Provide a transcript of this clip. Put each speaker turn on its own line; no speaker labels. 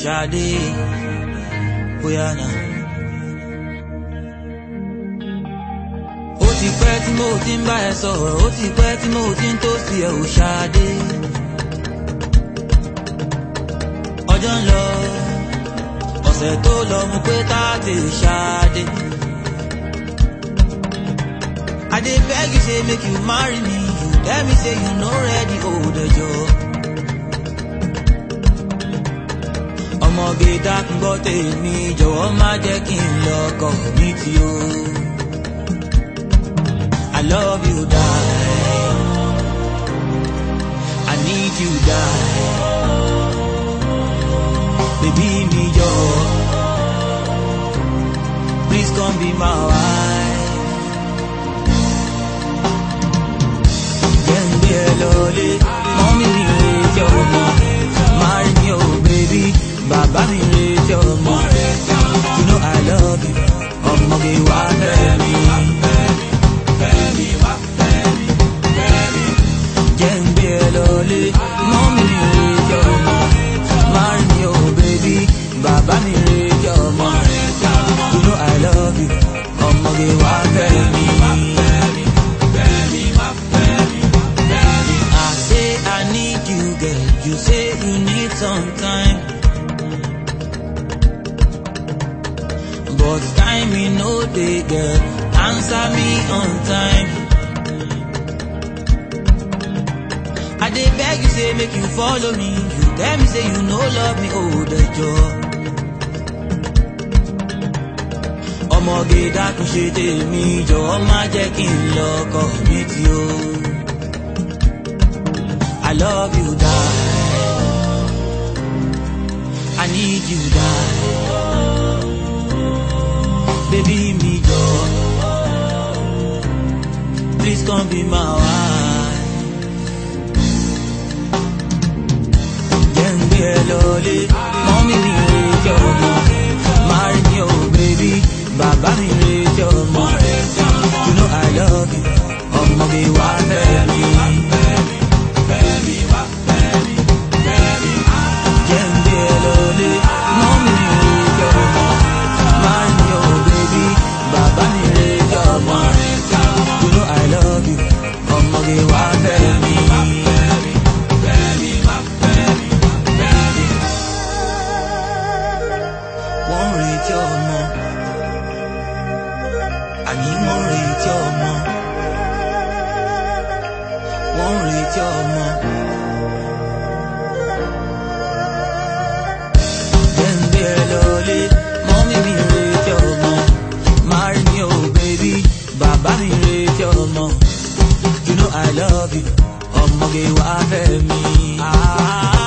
Shade, bóyá náà. Ó ti pẹ́ tí mo ti ń bá ẹ sọ̀rọ̀, ó ti pẹ́ tí mo ti ń tó sí ẹ ò Ṣadé. Ọjọ́ ń lọ, ọ̀sẹ̀ tó lọ mú pé tá a ti Ṣadé. I dey beg you say make you marry me, you tell me say you no ready, oh dẹjọ́. I Dangote love you die, I need you die. You say you need some time. But time you know they get. Answer me on time. I did beg you say make you follow me. You tell me say you no love me, oh the joy. ọmọge dákun ṣe tèmi jọ̀wọ́ má jẹ́ kí n lọ ọkọ mi you I love you. need you die. Baby, me go. Please come be my wife. Then we're lonely. Mommy, me, baby. Baba, me, ẹni tí ọmọ. Gbẹ̀ngbẹ̀ rẹ̀ lọ́lé, mọ́mí mi retí ọmọ. Marry me o oh baby, You know I love you, ọmọge wá fẹ́ Ah.